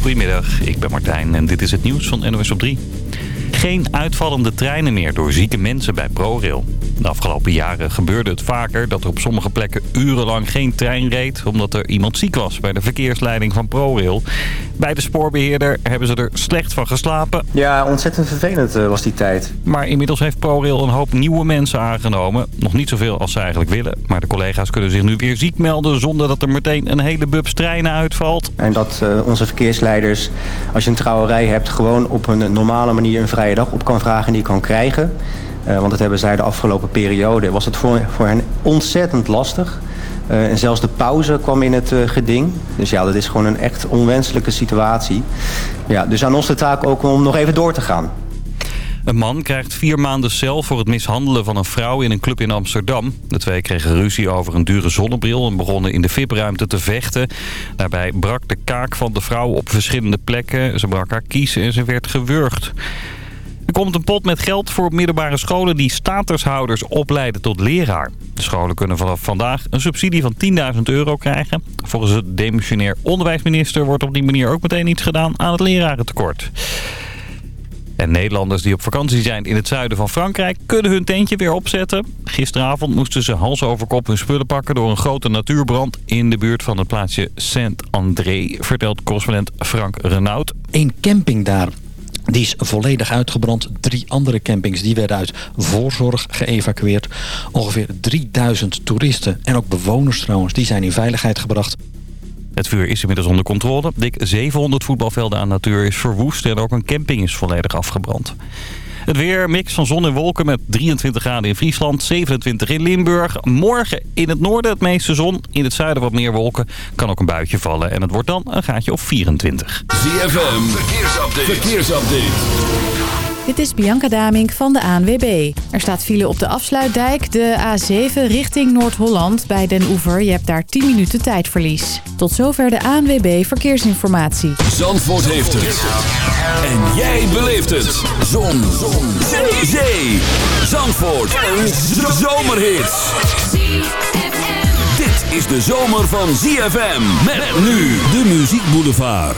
Goedemiddag, ik ben Martijn en dit is het nieuws van NOS op 3. Geen uitvallende treinen meer door zieke mensen bij ProRail. De afgelopen jaren gebeurde het vaker dat er op sommige plekken urenlang geen trein reed... omdat er iemand ziek was bij de verkeersleiding van ProRail. Bij de spoorbeheerder hebben ze er slecht van geslapen. Ja, ontzettend vervelend eh, was die tijd. Maar inmiddels heeft ProRail een hoop nieuwe mensen aangenomen. Nog niet zoveel als ze eigenlijk willen. Maar de collega's kunnen zich nu weer ziek melden... zonder dat er meteen een hele bubs treinen uitvalt. En dat uh, onze verkeersleiders, als je een trouwerij hebt... gewoon op een normale manier een vrije dag op kan vragen en die kan krijgen... Uh, want dat hebben zij de afgelopen periode. Was het voor, voor hen ontzettend lastig. Uh, en zelfs de pauze kwam in het uh, geding. Dus ja, dat is gewoon een echt onwenselijke situatie. Ja, dus aan ons de taak ook om nog even door te gaan. Een man krijgt vier maanden cel voor het mishandelen van een vrouw in een club in Amsterdam. De twee kregen ruzie over een dure zonnebril en begonnen in de VIP-ruimte te vechten. Daarbij brak de kaak van de vrouw op verschillende plekken. Ze brak haar kiezen en ze werd gewurgd. Er komt een pot met geld voor middelbare scholen die statushouders opleiden tot leraar. De scholen kunnen vanaf vandaag een subsidie van 10.000 euro krijgen. Volgens het demissionair onderwijsminister wordt op die manier ook meteen iets gedaan aan het lerarentekort. En Nederlanders die op vakantie zijn in het zuiden van Frankrijk kunnen hun tentje weer opzetten. Gisteravond moesten ze hals over kop hun spullen pakken door een grote natuurbrand in de buurt van het plaatsje Saint-André, vertelt correspondent Frank Renaud. Een camping daar die is volledig uitgebrand. Drie andere campings die werden uit voorzorg geëvacueerd. Ongeveer 3000 toeristen en ook bewoners trouwens, die zijn in veiligheid gebracht. Het vuur is inmiddels onder controle. Dik 700 voetbalvelden aan natuur is verwoest en ook een camping is volledig afgebrand. Het weer, mix van zon en wolken met 23 graden in Friesland, 27 in Limburg. Morgen in het noorden het meeste zon, in het zuiden wat meer wolken. Kan ook een buitje vallen en het wordt dan een gaatje of 24. ZFM, verkeersupdate. verkeersupdate. Dit is Bianca Damink van de ANWB. Er staat file op de afsluitdijk, de A7 richting Noord-Holland bij Den Oever. Je hebt daar 10 minuten tijdverlies. Tot zover de ANWB Verkeersinformatie. Zandvoort heeft het. En jij beleeft het. Zon. Zon. Zee. Zee. Zandvoort. Een zomerhit. Dit is de zomer van ZFM. Met nu de Muziek Boulevard.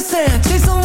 Sinking in the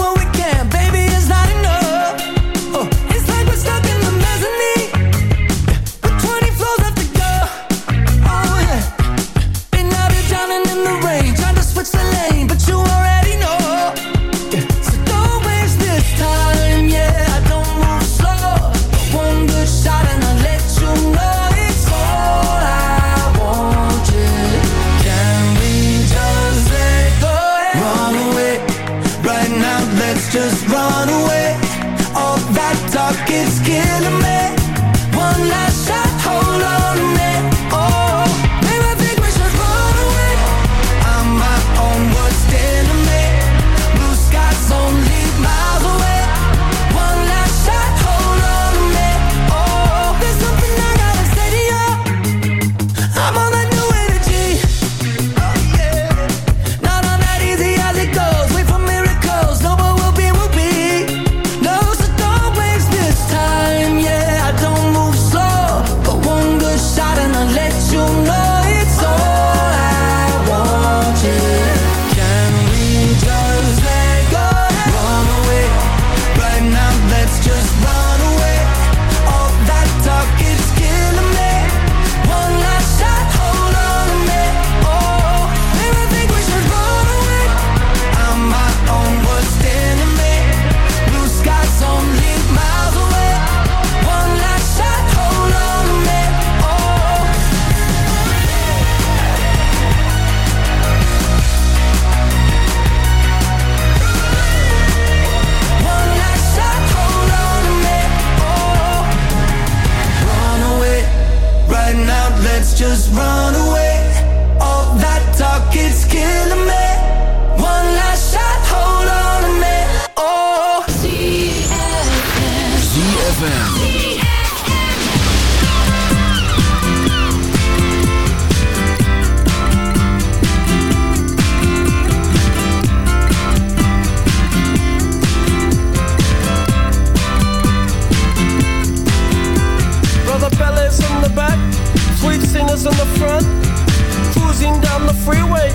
just run away.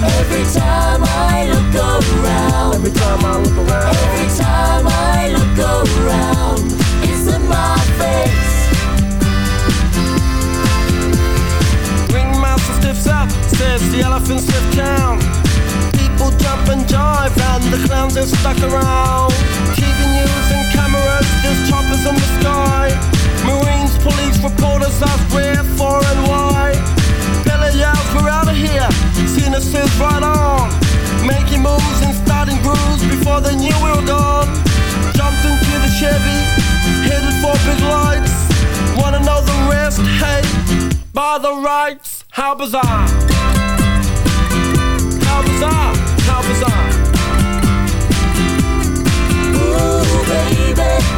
Every time I look around. Every time I look around. Every time I look around. It's in my face. Ringmaster stiffs up, says the elephants left town. People jump and jive, and the clowns are stuck around. TV news and cameras, there's choppers in the sky. Marines, police, reporters ask Says, right on. Making moves and starting grooves before knew we were gone. Jumped into the Chevy, headed for big lights. Wanna know the rest? Hey, by the rights, how bizarre! How bizarre! How bizarre! Ooh, baby.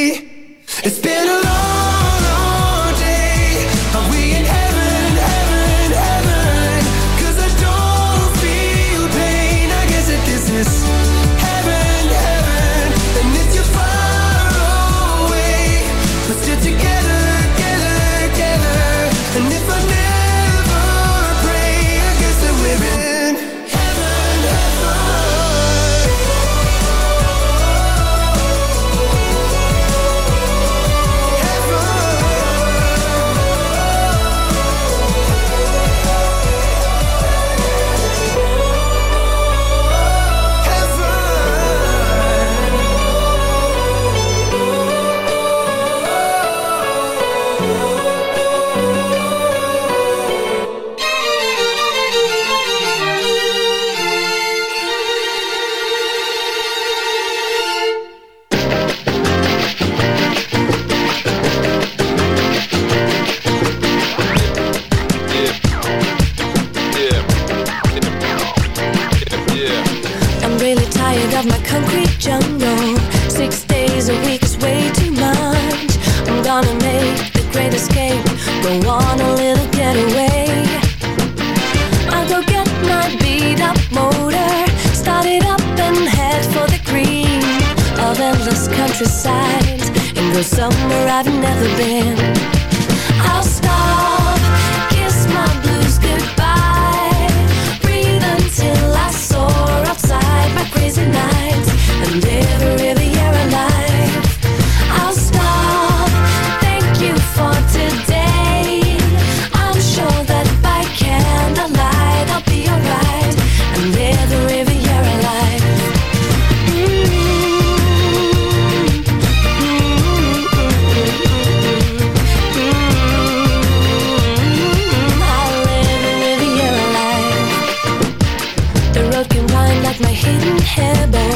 my hidden hair bow.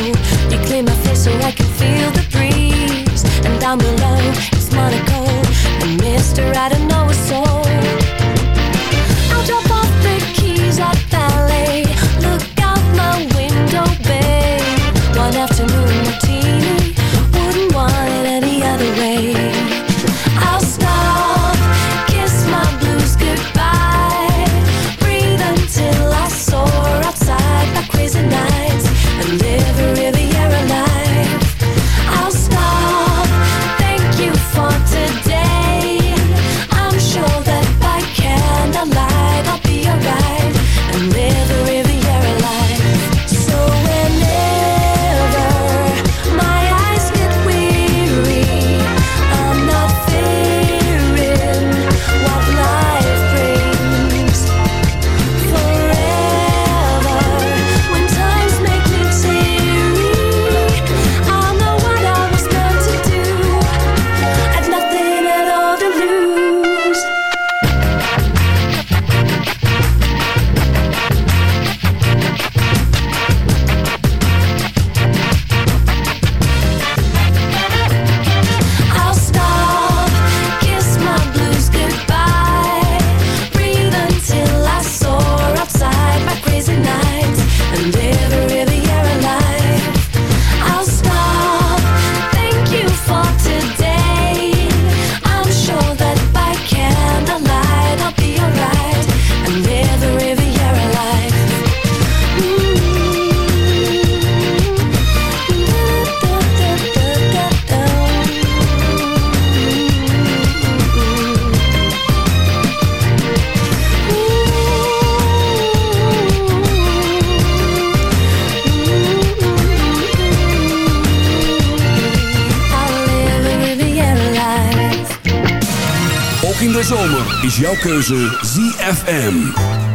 You clear my face so I can feel the breeze. And down below, it's Monaco. And Mr. I don't know a soul. Is jouw keuze ZFM.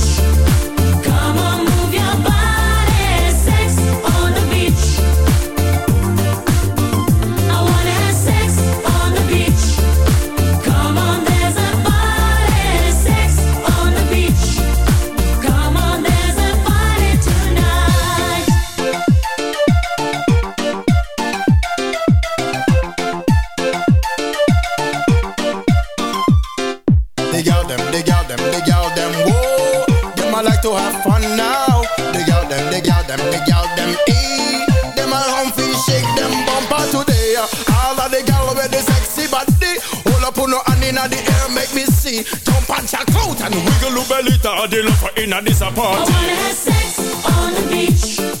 To have fun now. Dig out them, dig out them, dig out them, ee. Them home feel shake them bumper today. All of the gal with the sexy body. Hold up on no hand inna the air, make me see. Jump and check out and wiggle your belly the love inna this I wanna have sex on the beach.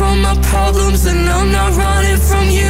From my problems, and I'm not running from you.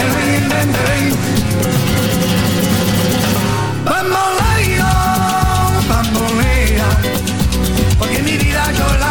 Berlijn, Berlijn, bambolea, porque mi vida yo la.